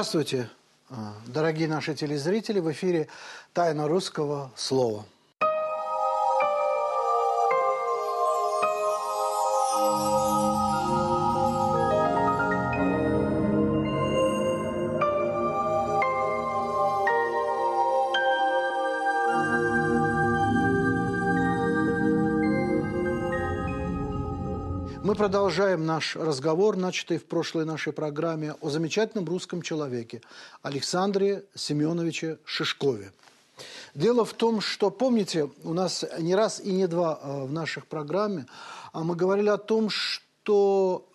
Здравствуйте, а, дорогие наши телезрители. В эфире «Тайна русского слова». Продолжаем наш разговор, начатый в прошлой нашей программе, о замечательном русском человеке Александре Семеновиче Шишкове. Дело в том, что, помните, у нас не раз и не два э, в наших программе а мы говорили о том, что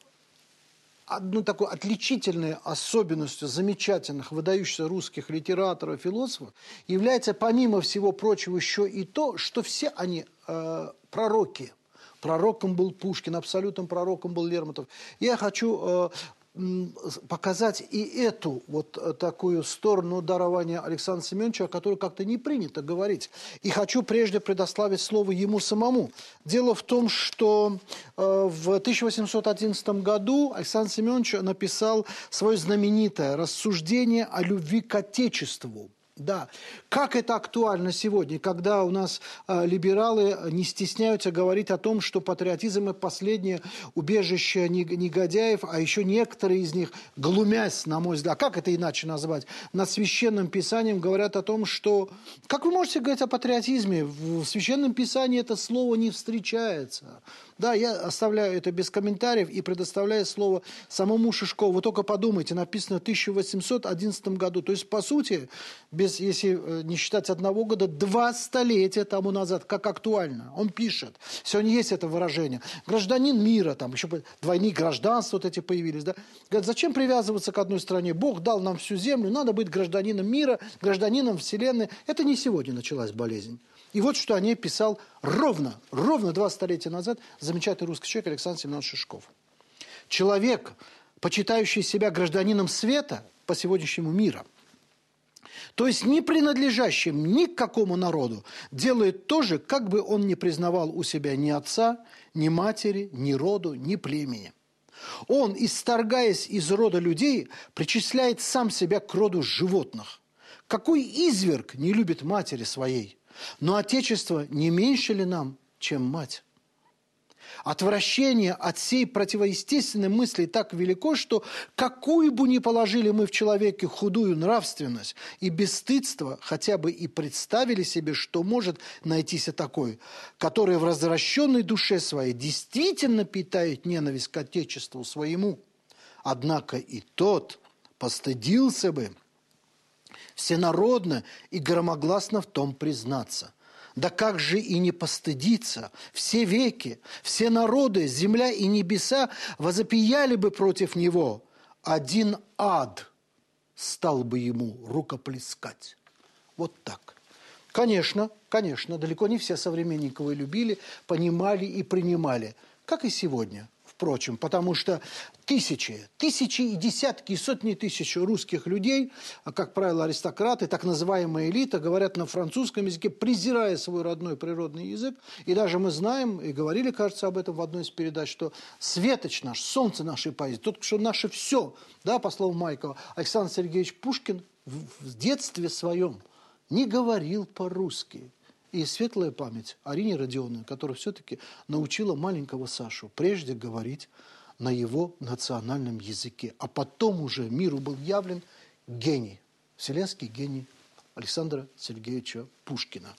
одной такой отличительной особенностью замечательных, выдающихся русских литераторов, философов является, помимо всего прочего, еще и то, что все они э, пророки – Пророком был Пушкин, абсолютным пророком был Лермонтов. Я хочу э, показать и эту вот э, такую сторону дарования Александра Семеновича, о которой как-то не принято говорить. И хочу прежде предоставить слово ему самому. Дело в том, что э, в 1811 году Александр Семенович написал свое знаменитое рассуждение о любви к Отечеству. Да. Как это актуально сегодня, когда у нас э, либералы не стесняются говорить о том, что патриотизм – это последнее убежище негодяев, а еще некоторые из них, глумясь, на мой взгляд, как это иначе назвать, над священным писанием говорят о том, что… Как вы можете говорить о патриотизме? В священном писании это слово не встречается. Да, я оставляю это без комментариев и предоставляю слово самому Шишкову. Вы только подумайте, написано в 1811 году. То есть, по сути, без, если э, не считать одного года, два столетия тому назад, как актуально. Он пишет. Сегодня есть это выражение. Гражданин мира, там еще двойные гражданства вот эти появились. Да? Говорят, зачем привязываться к одной стране? Бог дал нам всю землю, надо быть гражданином мира, гражданином Вселенной. Это не сегодня началась болезнь. И вот что о ней писал ровно, ровно два столетия назад замечательный русский человек Александр Семенович Шишков. Человек, почитающий себя гражданином света по сегодняшнему мира, то есть не принадлежащим ни к какому народу, делает то же, как бы он не признавал у себя ни отца, ни матери, ни роду, ни племени. Он, исторгаясь из рода людей, причисляет сам себя к роду животных. Какой изверг не любит матери своей – но Отечество не меньше ли нам, чем мать? Отвращение от всей противоестественной мысли так велико, что какую бы ни положили мы в человеке худую нравственность и бесстыдство, хотя бы и представили себе, что может найтись такой, который в развращенной душе своей действительно питает ненависть к Отечеству своему. Однако и тот постыдился бы – всенародно и громогласно в том признаться. Да как же и не постыдиться? Все веки, все народы, земля и небеса возопияли бы против него. Один ад стал бы ему рукоплескать. Вот так. Конечно, конечно, далеко не все современники его любили, понимали и принимали, как и сегодня – впрочем, потому что тысячи, тысячи и десятки, сотни тысяч русских людей, а, как правило, аристократы, так называемая элита, говорят на французском языке, презирая свой родной природный язык. И даже мы знаем, и говорили, кажется, об этом в одной из передач, что светоч наш, солнце нашей поэзии, тот, что наше все, да, по слову Майкова, Александр Сергеевич Пушкин в детстве своем не говорил по-русски. И светлая память Арине Родионовне, которая все-таки научила маленького Сашу прежде говорить на его национальном языке. А потом уже миру был явлен гений, вселенский гений Александра Сергеевича Пушкина.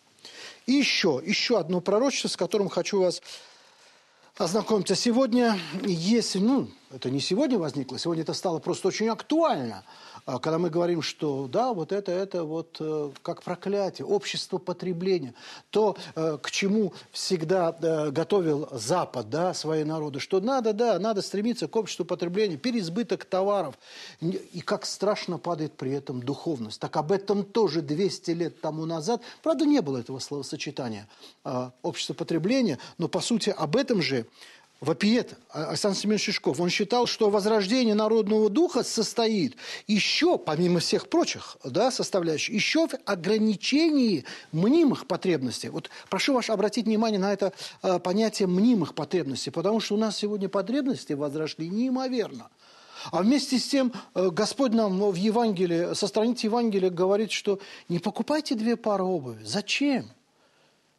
И еще, еще одно пророчество, с которым хочу вас ознакомиться. Сегодня есть, ну, это не сегодня возникло, сегодня это стало просто очень актуально – а когда мы говорим, что да, вот это, это вот э, как проклятие, общество потребления, то, э, к чему всегда э, готовил Запад, да, свои народы, что надо, да, надо стремиться к обществу потребления, переизбыток товаров, и как страшно падает при этом духовность. Так об этом тоже 200 лет тому назад, правда, не было этого словосочетания общество потребления, но, по сути, об этом же вопиет Александр Семенович Шишков. Он считал, что возрождение народного духа состоит еще, помимо всех прочих да, составляющих, еще в ограничении мнимых потребностей. Вот прошу вас обратить внимание на это э, понятие мнимых потребностей, потому что у нас сегодня потребности возросли неимоверно. А вместе с тем э, Господь нам в Евангелии, со страниц Евангелия говорит, что не покупайте две пары обуви. Зачем?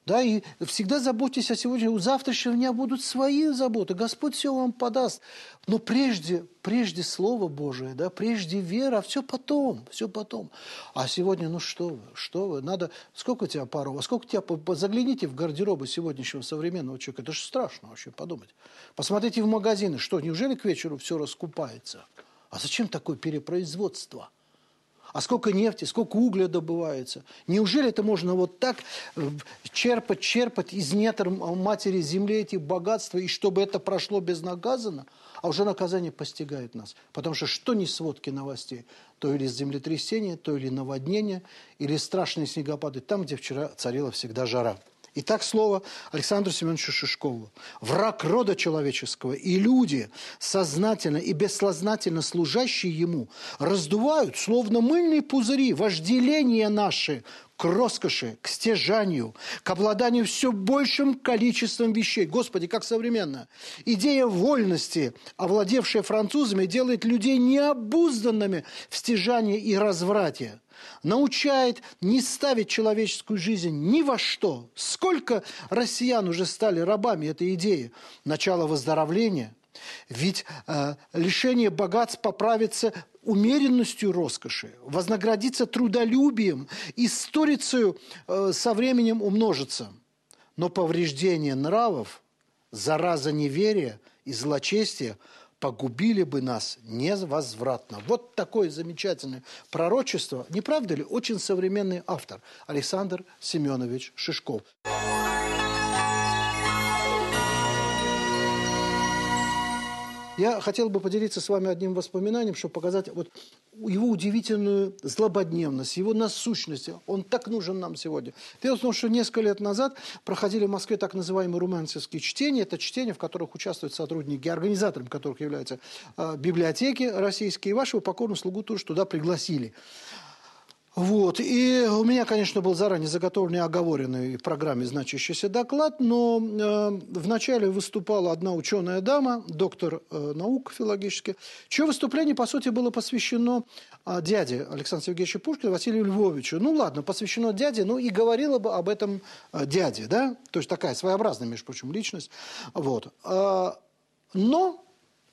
Да, и всегда заботьтесь о сегодня. У завтрашнего дня будут свои заботы. Господь все вам подаст. Но прежде, прежде Слово Божие, да, прежде вера, все потом, все потом. А сегодня, ну что вы, что вы, надо, сколько у тебя паров, а сколько у тебя, загляните в гардеробы сегодняшнего современного человека, это же страшно вообще подумать. Посмотрите в магазины, что, неужели к вечеру все раскупается? А зачем такое перепроизводство? А сколько нефти, сколько угля добывается? Неужели это можно вот так э, черпать, черпать из недр матери земли эти богатства, и чтобы это прошло безнаказанно? А уже наказание постигает нас. Потому что что не сводки новостей? То или землетрясение, то или наводнение, или страшные снегопады, там, где вчера царила всегда жара. Итак, слово Александру Семеновичу Шишкову. Враг рода человеческого и люди, сознательно и бессознательно служащие ему, раздувают, словно мыльные пузыри, вожделения наши к роскоши, к стяжанию, к обладанию все большим количеством вещей. Господи, как современно. Идея вольности, овладевшая французами, делает людей необузданными в стяжании и разврате научает не ставить человеческую жизнь ни во что. Сколько россиян уже стали рабами этой идеи? Начало выздоровления. Ведь э, лишение богатств поправится умеренностью роскоши, вознаградится трудолюбием и сторицею э, со временем умножится. Но повреждение нравов, зараза неверия и злочестия – погубили бы нас невозвратно. Вот такое замечательное пророчество, не правда ли, очень современный автор Александр Семенович Шишков. Я хотел бы поделиться с вами одним воспоминанием, чтобы показать вот его удивительную злободневность, его насущность. Он так нужен нам сегодня. Дело в том, что несколько лет назад проходили в Москве так называемые румянцевские чтения. Это чтения, в которых участвуют сотрудники, организатором которых являются э, библиотеки российские. И вашего покорного слугу тоже туда пригласили. Вот. И у меня, конечно, был заранее заготовленный оговоренный в программе значащийся доклад, но э, вначале выступала одна ученая дама, доктор э, наук филологических, чье выступление, по сути, было посвящено э, дяде Александра Сергеевича Пушкина, Василию Львовичу. Ну, ладно, посвящено дяде, ну, и говорила бы об этом э, дяде, да? То есть такая своеобразная, между прочим, личность. Вот. Э, но,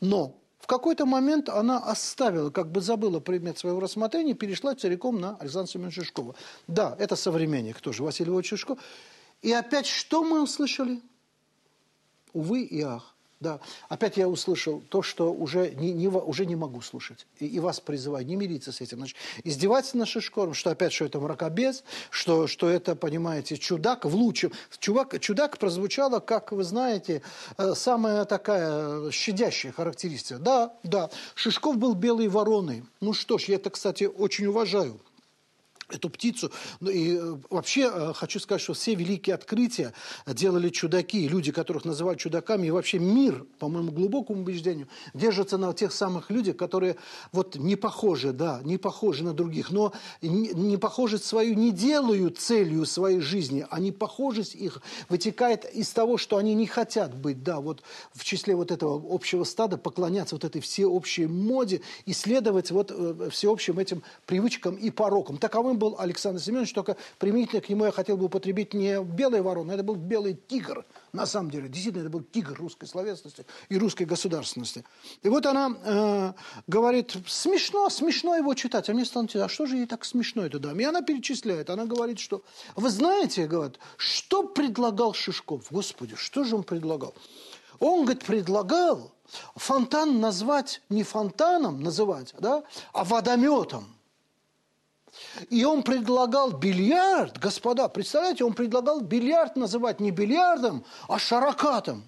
но в какой-то момент она оставила, как бы забыла предмет своего рассмотрения, перешла целиком на Александра Семеновича Шишкова. Да, это современник тоже, Василий Иванович Шишков. И опять что мы услышали? Увы и ах. Да, опять я услышал то, что уже не, не, уже не могу слушать. И, и вас призываю не мириться с этим. Значит, издеваться над Шишкором, что опять, что это мракобес, что, что это, понимаете, чудак в лучшем. Чувак, чудак прозвучало, как вы знаете, э, самая такая щадящая характеристика. Да, да, Шишков был белой вороной. Ну что ж, я это, кстати, очень уважаю эту птицу. Ну и э, вообще э, хочу сказать, что все великие открытия делали чудаки, люди, которых называют чудаками, и вообще мир, по моему глубокому убеждению, держится на тех самых людях, которые вот не похожи, да, не похожи на других, но не, не похожесть свою не делают целью своей жизни, а непохожесть их вытекает из того, что они не хотят быть, да, вот в числе вот этого общего стада, поклоняться вот этой всеобщей моде и следовать вот э, всеобщим этим привычкам и порокам. Таковым был был Александр Семенович, только применительно к нему я хотел бы употребить не белый ворон, это был белый тигр. На самом деле, действительно, это был тигр русской словесности и русской государственности. И вот она э, говорит, смешно, смешно его читать. А мне стало а что же ей так смешно это даме? И она перечисляет, она говорит, что, вы знаете, говорит, что предлагал Шишков? Господи, что же он предлагал? Он, говорит, предлагал фонтан назвать не фонтаном называть, да, а водометом. И он предлагал бильярд, господа, представляете, он предлагал бильярд называть не бильярдом, а шаракатом.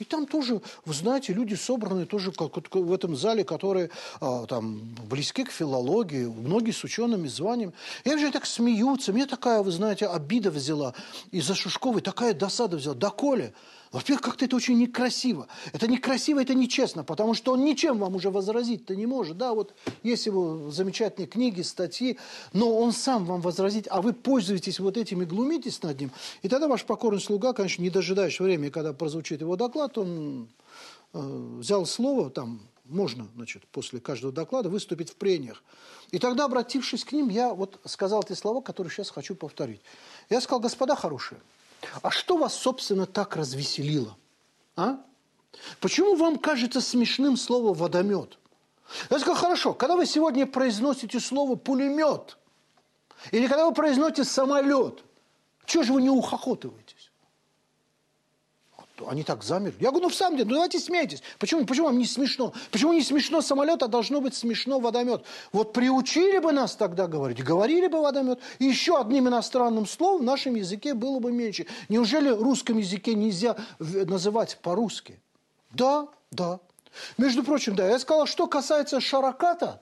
И там тоже, вы знаете, люди собраны тоже как в этом зале, которые а, там близки к филологии, многие с учеными званием. И же так смеются. Мне такая, вы знаете, обида взяла. Из-за Шушковой такая досада взяла. Да, Коля, во-первых, как-то это очень некрасиво. Это некрасиво, это нечестно, потому что он ничем вам уже возразить-то не может. Да, вот есть его замечательные книги, статьи, но он сам вам возразить, а вы пользуетесь вот этим и глумитесь над ним. И тогда ваш покорный слуга, конечно, не дожидаешь времени, когда прозвучит его доклад, он э, взял слово, там, можно, значит, после каждого доклада выступить в прениях. И тогда, обратившись к ним, я вот сказал те слова, которые сейчас хочу повторить. Я сказал, господа хорошие, а что вас, собственно, так развеселило? А? Почему вам кажется смешным слово «водомет»? Я сказал, хорошо, когда вы сегодня произносите слово «пулемет», или когда вы произносите «самолет», чего же вы не ухохотываетесь? Они так замерли. Я говорю, ну в самом деле, ну давайте смейтесь. Почему, почему вам не смешно? Почему не смешно самолет, а должно быть смешно водомет? Вот приучили бы нас тогда говорить, говорили бы водомет, и еще одним иностранным словом в нашем языке было бы меньше. Неужели в русском языке нельзя называть по-русски? Да, да. Между прочим, да, я сказал, что касается шараката,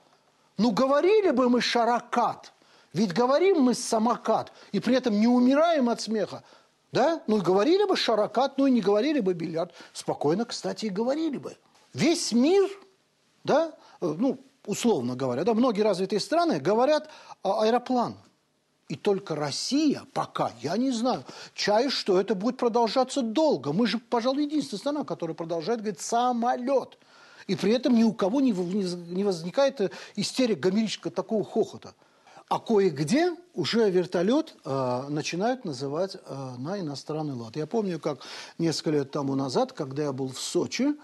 ну говорили бы мы шаракат, ведь говорим мы самокат, и при этом не умираем от смеха. Да? Ну, говорили бы шаракат, ну и не говорили бы бильярд. Спокойно, кстати, и говорили бы. Весь мир, да, э, ну, условно говоря, да, многие развитые страны говорят аэроплан. И только Россия пока, я не знаю, чаю, что это будет продолжаться долго. Мы же, пожалуй, единственная страна, которая продолжает говорить самолет. И при этом ни у кого не, не возникает истерик гомерического такого хохота. А кое-где уже вертолет э, начинают называть э, на иностранный лад. Я помню, как несколько лет тому назад, когда я был в Сочи,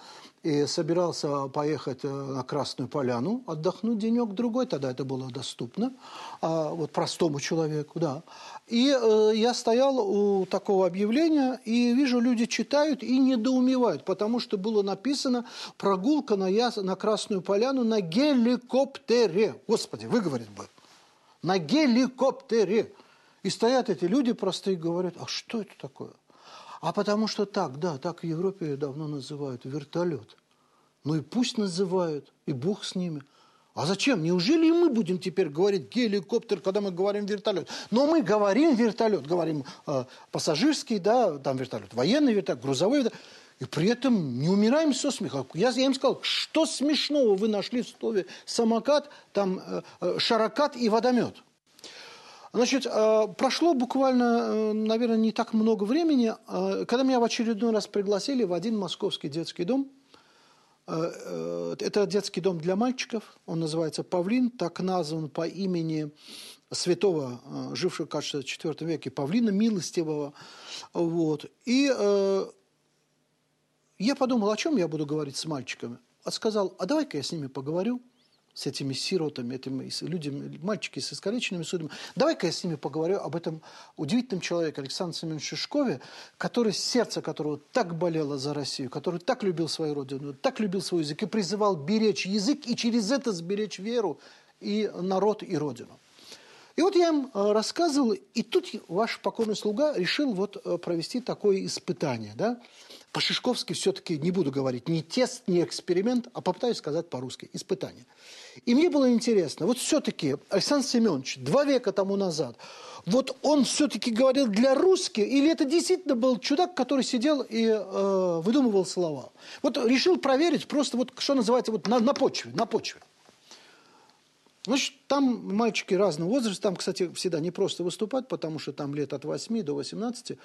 и собирался поехать э, на Красную Поляну, отдохнуть денек-другой, тогда это было доступно, а, вот простому человеку, да. И э, я стоял у такого объявления, и вижу, люди читают и недоумевают, потому что было написано «прогулка на, я, на Красную Поляну на геликоптере». Господи, выговорить бы. На геликоптере. И стоят эти люди простые и говорят, а что это такое? А потому что так, да, так в Европе давно называют вертолет. Ну и пусть называют, и Бог с ними. А зачем? Неужели и мы будем теперь говорить геликоптер, когда мы говорим вертолет? Но мы говорим вертолет, говорим э, пассажирский, да, там вертолет, военный вертолет, грузовой вертолет. И при этом не умираем со смеха. Я, я им сказал, что смешного вы нашли в слове самокат, там э, э шарокат и водомет. Значит, э, прошло буквально, э, наверное, не так много времени, э, когда меня в очередной раз пригласили в один московский детский дом. Это детский дом для мальчиков, он называется «Павлин», так назван по имени святого, жившего, кажется, в IV веке, Павлина Милостивого. Вот. И я подумал, о чем я буду говорить с мальчиками. А сказал, а давай-ка я с ними поговорю с этими сиротами, этими людьми, мальчики с искалеченными судьбами. Давай-ка я с ними поговорю об этом удивительном человеке Александре Семеновиче Шишкове, который, сердце которого так болело за Россию, который так любил свою родину, так любил свой язык и призывал беречь язык и через это сберечь веру и народ, и родину. И вот я им э, рассказывал, и тут ваш покорный слуга решил вот э, провести такое испытание, да, по-шишковски все-таки не буду говорить ни тест, ни эксперимент, а попытаюсь сказать по-русски. Испытание. И мне было интересно, вот все-таки Александр Семенович два века тому назад, вот он все-таки говорил для русских, или это действительно был чудак, который сидел и э, выдумывал слова? Вот решил проверить просто, вот что называется, вот на, на почве, на почве. Значит, там мальчики разного возраста, там, кстати, всегда не просто выступать, потому что там лет от 8 до 18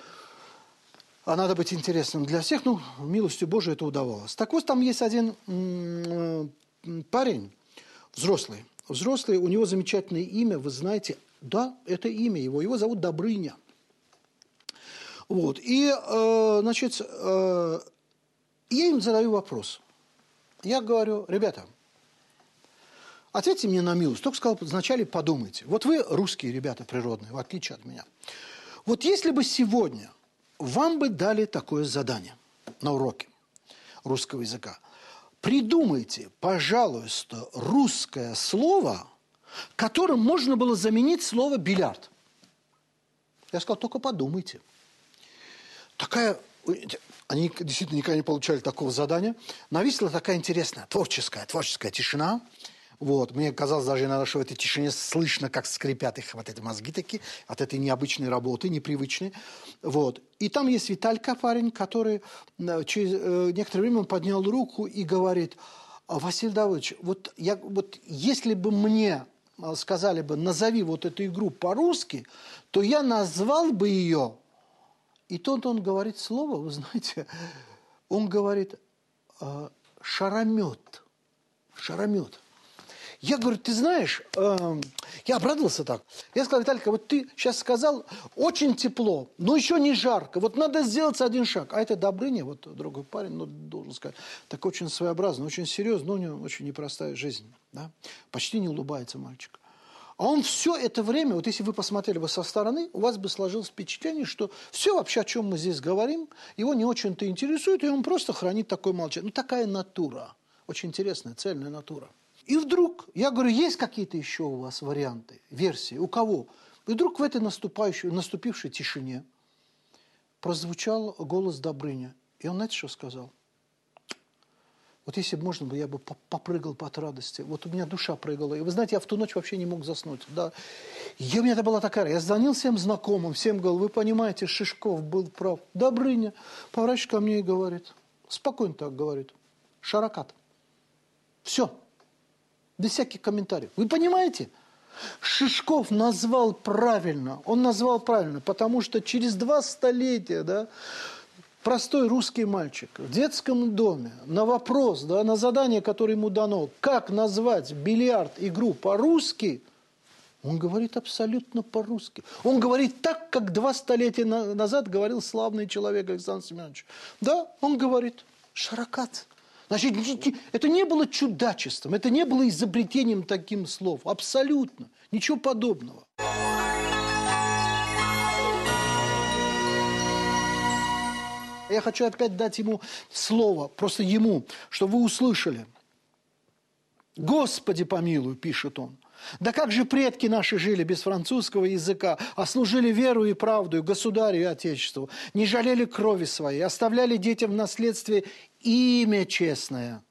а надо быть интересным для всех, ну, милостью Божией это удавалось. Так вот, там есть один парень, взрослый. Взрослый, у него замечательное имя, вы знаете, да, это имя его, его зовут Добрыня. Вот, и, э, значит, э, я им задаю вопрос. Я говорю, ребята, ответьте мне на милость. Только сказал, вначале подумайте. Вот вы русские ребята природные, в отличие от меня. Вот если бы сегодня вам бы дали такое задание на уроке русского языка. Придумайте, пожалуйста, русское слово, которым можно было заменить слово «бильярд». Я сказал, только подумайте. Такая... Они действительно никогда не получали такого задания. Нависла такая интересная творческая, творческая тишина – вот. Мне казалось даже иногда, что в этой тишине слышно, как скрипят их вот эти мозги такие от этой необычной работы, непривычной. Вот. И там есть Виталька, парень, который э, через э, некоторое время он поднял руку и говорит, «А, Василий Давыдович, вот, я, вот если бы мне э, сказали бы, назови вот эту игру по-русски, то я назвал бы ее. И тут он говорит слово, вы знаете, он говорит «шаромет». шаромет. Я говорю, ты знаешь, э, я обрадовался так. Я сказал, Виталик, вот ты сейчас сказал, очень тепло, но еще не жарко. Вот надо сделать один шаг. А это Добрыня, вот другой парень, ну, должен сказать, так очень своеобразно, очень серьезно, но у него очень непростая жизнь. Да? Почти не улыбается мальчик. А он все это время, вот если вы посмотрели бы со стороны, у вас бы сложилось впечатление, что все вообще, о чем мы здесь говорим, его не очень-то интересует, и он просто хранит такое молчание. Ну, такая натура. Очень интересная, цельная натура. И вдруг, я говорю, есть какие-то еще у вас варианты, версии? У кого? И вдруг в этой наступающей, наступившей тишине прозвучал голос Добрыня. И он, знаете, что сказал? Вот если бы можно я бы попрыгал от радости. Вот у меня душа прыгала. И вы знаете, я в ту ночь вообще не мог заснуть. Да. И у меня это была такая... Я звонил всем знакомым, всем говорил, вы понимаете, Шишков был прав. Добрыня поворачивается ко мне и говорит, спокойно так говорит, шаракат. Все без всяких комментариев. Вы понимаете? Шишков назвал правильно, он назвал правильно, потому что через два столетия, да, простой русский мальчик в детском доме на вопрос, да, на задание, которое ему дано, как назвать бильярд игру по-русски, он говорит абсолютно по-русски. Он говорит так, как два столетия назад говорил славный человек Александр Семенович. Да, он говорит, шаракат. Значит, это не было чудачеством, это не было изобретением таким слов. Абсолютно. Ничего подобного. Я хочу опять дать ему слово, просто ему, чтобы вы услышали. «Господи помилуй», пишет он, да как же предки наши жили без французского языка, а служили веру и правду, государю и отечеству, не жалели крови своей, оставляли детям в наследстве имя честное,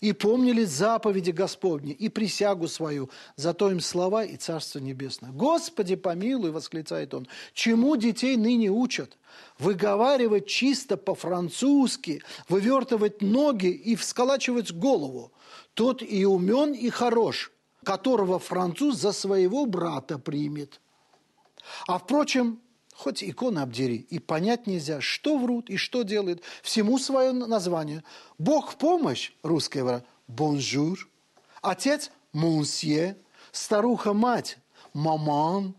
и помнили заповеди Господни и присягу свою, зато им слова и Царство Небесное. «Господи, помилуй!» – восклицает он. «Чему детей ныне учат? Выговаривать чисто по-французски, вывертывать ноги и всколачивать голову. Тот и умен, и хорош, которого француз за своего брата примет. А впрочем, хоть иконы обдери, и понять нельзя, что врут и что делают. Всему свое название. Бог в помощь, русская вра, бонжур. Отец – монсье. Старуха-мать – маман.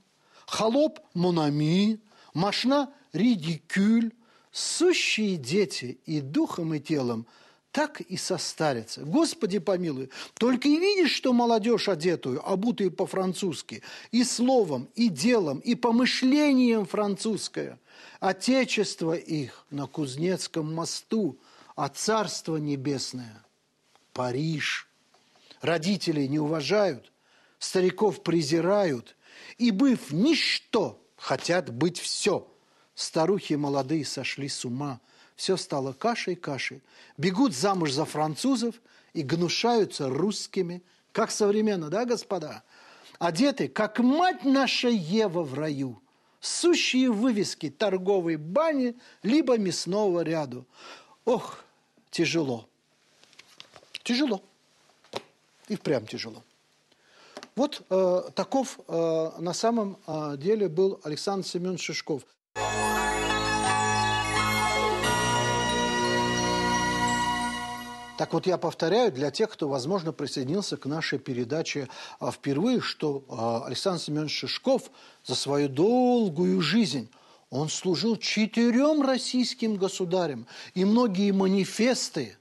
Холоп – монами. Машна – ридикюль. Сущие дети и духом, и телом – так и состарятся. Господи помилуй, только и видишь, что молодежь одетую, обутую по-французски, и словом, и делом, и помышлением французское. Отечество их на Кузнецком мосту, а Царство Небесное – Париж. Родителей не уважают, стариков презирают, и, быв ничто, хотят быть все. Старухи молодые сошли с ума – все стало кашей-кашей. Бегут замуж за французов и гнушаются русскими, как современно, да, господа? Одеты, как мать наша Ева в раю, сущие вывески торговой бани либо мясного ряду. Ох, тяжело. Тяжело. И впрямь тяжело. Вот э, таков э, на самом э, деле был Александр Семенович Шишков. Так вот я повторяю для тех, кто, возможно, присоединился к нашей передаче а, впервые, что а, Александр Семенович Шишков за свою долгую жизнь он служил четырем российским государям, и многие манифесты,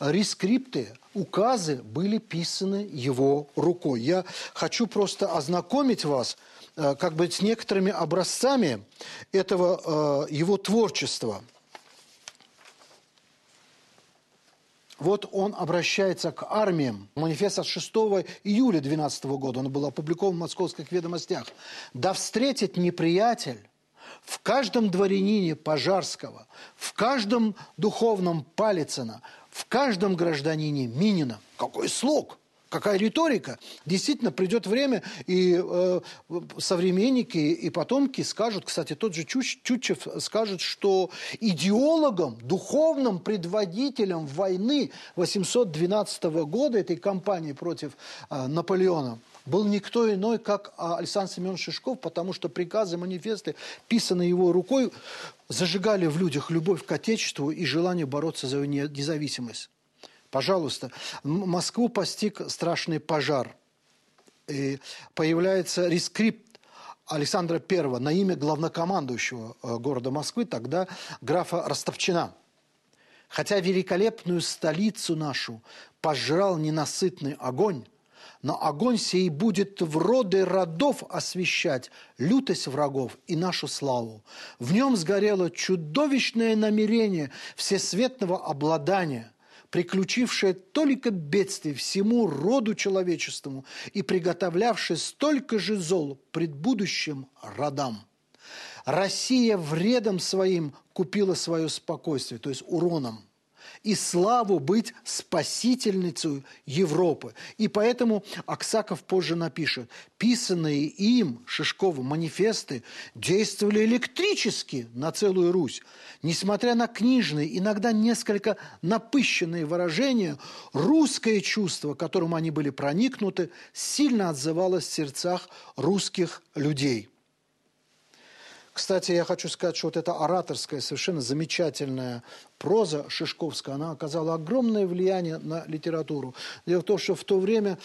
рескрипты, указы были писаны его рукой. Я хочу просто ознакомить вас а, как бы с некоторыми образцами этого его творчества – Вот он обращается к армиям. Манифест от 6 июля 12 года, он был опубликован в московских ведомостях. «Да встретит неприятель в каждом дворянине Пожарского, в каждом духовном Палицына, в каждом гражданине Минина». Какой слог! Какая риторика? Действительно, придет время, и э, современники и потомки скажут, кстати, тот же Чуч, Чучев скажет, что идеологом, духовным предводителем войны 812 года, этой кампании против э, Наполеона, был никто иной, как а, Александр Семенович Шишков, потому что приказы, манифесты, писанные его рукой, зажигали в людях любовь к Отечеству и желание бороться за независимость. Пожалуйста. Москву постиг страшный пожар. И появляется рескрипт Александра I на имя главнокомандующего э, города Москвы, тогда графа Ростовчина. Хотя великолепную столицу нашу пожрал ненасытный огонь, но огонь сей будет в роды родов освещать лютость врагов и нашу славу. В нем сгорело чудовищное намерение всесветного обладания, приключившее только бедствие всему роду человеческому и приготовлявшее столько же зол пред будущим родам. Россия вредом своим купила свое спокойствие, то есть уроном – и славу быть спасительницей Европы. И поэтому Аксаков позже напишет, писанные им, Шишкову, манифесты действовали электрически на целую Русь. Несмотря на книжные, иногда несколько напыщенные выражения, русское чувство, которым они были проникнуты, сильно отзывалось в сердцах русских людей. Кстати, я хочу сказать, что вот эта ораторская, совершенно замечательная проза Шишковская, она оказала огромное влияние на литературу. Дело в том, что в то время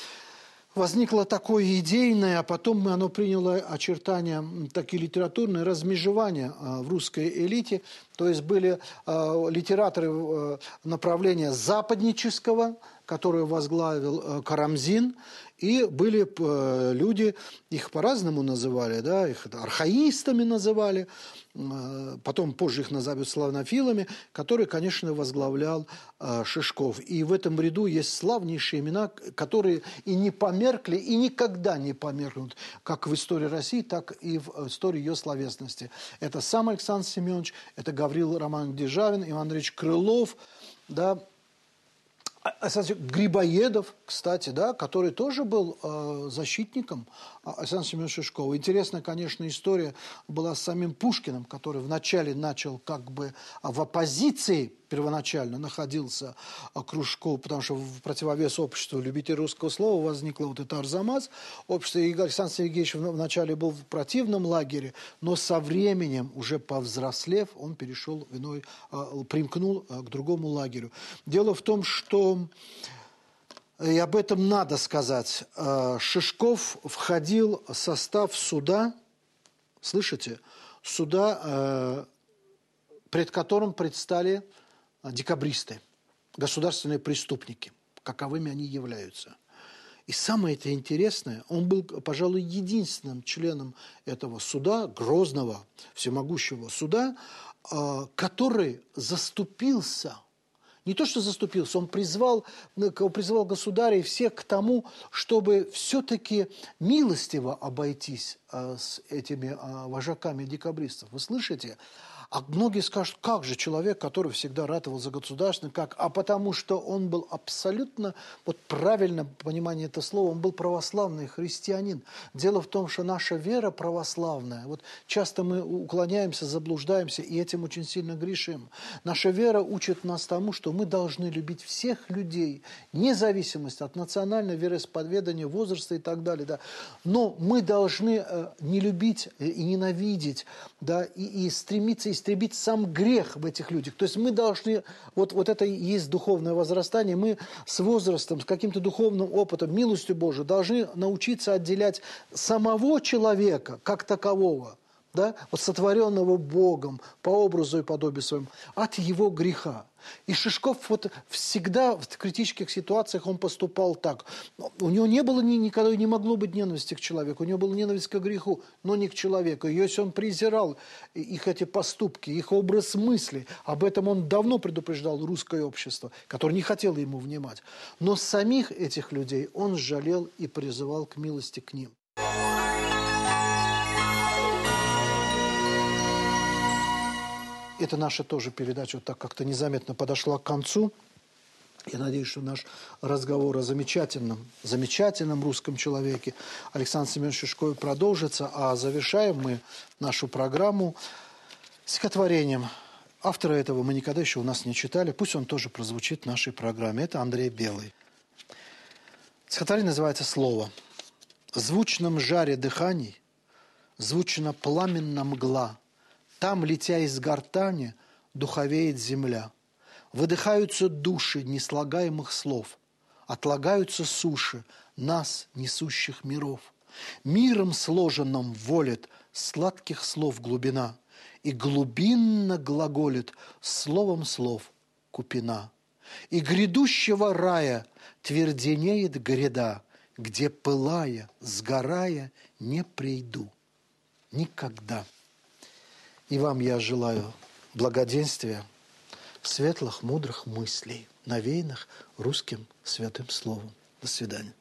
возникло такое идейное, а потом оно приняло очертания такие литературные, размежевания а, в русской элите. То есть были а, литераторы а, направления западнического, которую возглавил Карамзин, и были э, люди, их по-разному называли, да, их архаистами называли, э, потом позже их назовут славнофилами, которые, конечно, возглавлял э, Шишков. И в этом ряду есть славнейшие имена, которые и не померкли, и никогда не померкнут, как в истории России, так и в истории ее словесности. Это сам Александр Семенович, это Гаврил Роман Державин, Иван Андреевич Крылов, да, Александр Грибоедов, кстати, да, который тоже был э, защитником Александра Семеновича Шишкова. Интересная, конечно, история была с самим Пушкиным, который вначале начал как бы в оппозиции первоначально находился Кружков, потому что в противовес обществу любителей русского слова возникла вот эта Арзамас. Общество и Александр Сергеевич вначале был в противном лагере, но со временем, уже повзрослев, он перешел иной, а, примкнул а, к другому лагерю. Дело в том, что и об этом надо сказать. А, Шишков входил в состав суда, слышите, суда, пред которым предстали декабристы, государственные преступники, каковыми они являются. И самое это интересное, он был, пожалуй, единственным членом этого суда, грозного, всемогущего суда, а, который заступился, не то что заступился, он призвал, он призвал государя и всех к тому, чтобы все-таки милостиво обойтись а, с этими а, вожаками декабристов. Вы слышите? А многие скажут, как же человек, который всегда ратовал за государственный, как? А потому что он был абсолютно, вот правильно понимание этого слова, он был православный христианин. Дело в том, что наша вера православная, вот часто мы уклоняемся, заблуждаемся, и этим очень сильно грешим. Наша вера учит нас тому, что мы должны любить всех людей, независимость от национального вероисповедания, возраста и так далее. Да. Но мы должны э, не любить и ненавидеть, да, и, и стремиться истребить сам грех в этих людях. То есть мы должны, вот, вот это и есть духовное возрастание, мы с возрастом, с каким-то духовным опытом, милостью Божией должны научиться отделять самого человека как такового, да, вот сотворенного Богом по образу и подобию своему, от его греха. И Шишков вот всегда в критических ситуациях он поступал так. У него не было, никогда не могло быть ненависти к человеку. У него была ненависть к греху, но не к человеку. И если он презирал их эти поступки, их образ мысли, об этом он давно предупреждал русское общество, которое не хотело ему внимать. Но самих этих людей он жалел и призывал к милости к ним. Это наша тоже передача вот так как-то незаметно подошла к концу. Я надеюсь, что наш разговор о замечательном, замечательном русском человеке Александре Семеновиче Шишкове продолжится, а завершаем мы нашу программу стихотворением. Автора этого мы никогда еще у нас не читали, пусть он тоже прозвучит в нашей программе. Это Андрей Белый. Стихотворение называется «Слово». В звучном жаре дыханий, звучно пламенно мгла – там, летя из гортани, духовеет земля. Выдыхаются души неслагаемых слов, Отлагаются суши нас, несущих миров. Миром сложенным волит сладких слов глубина, И глубинно глаголит словом слов купина. И грядущего рая тверденеет гряда, Где, пылая, сгорая, не приду. Никогда. И вам я желаю благоденствия, светлых, мудрых мыслей, навеянных русским святым словом. До свидания.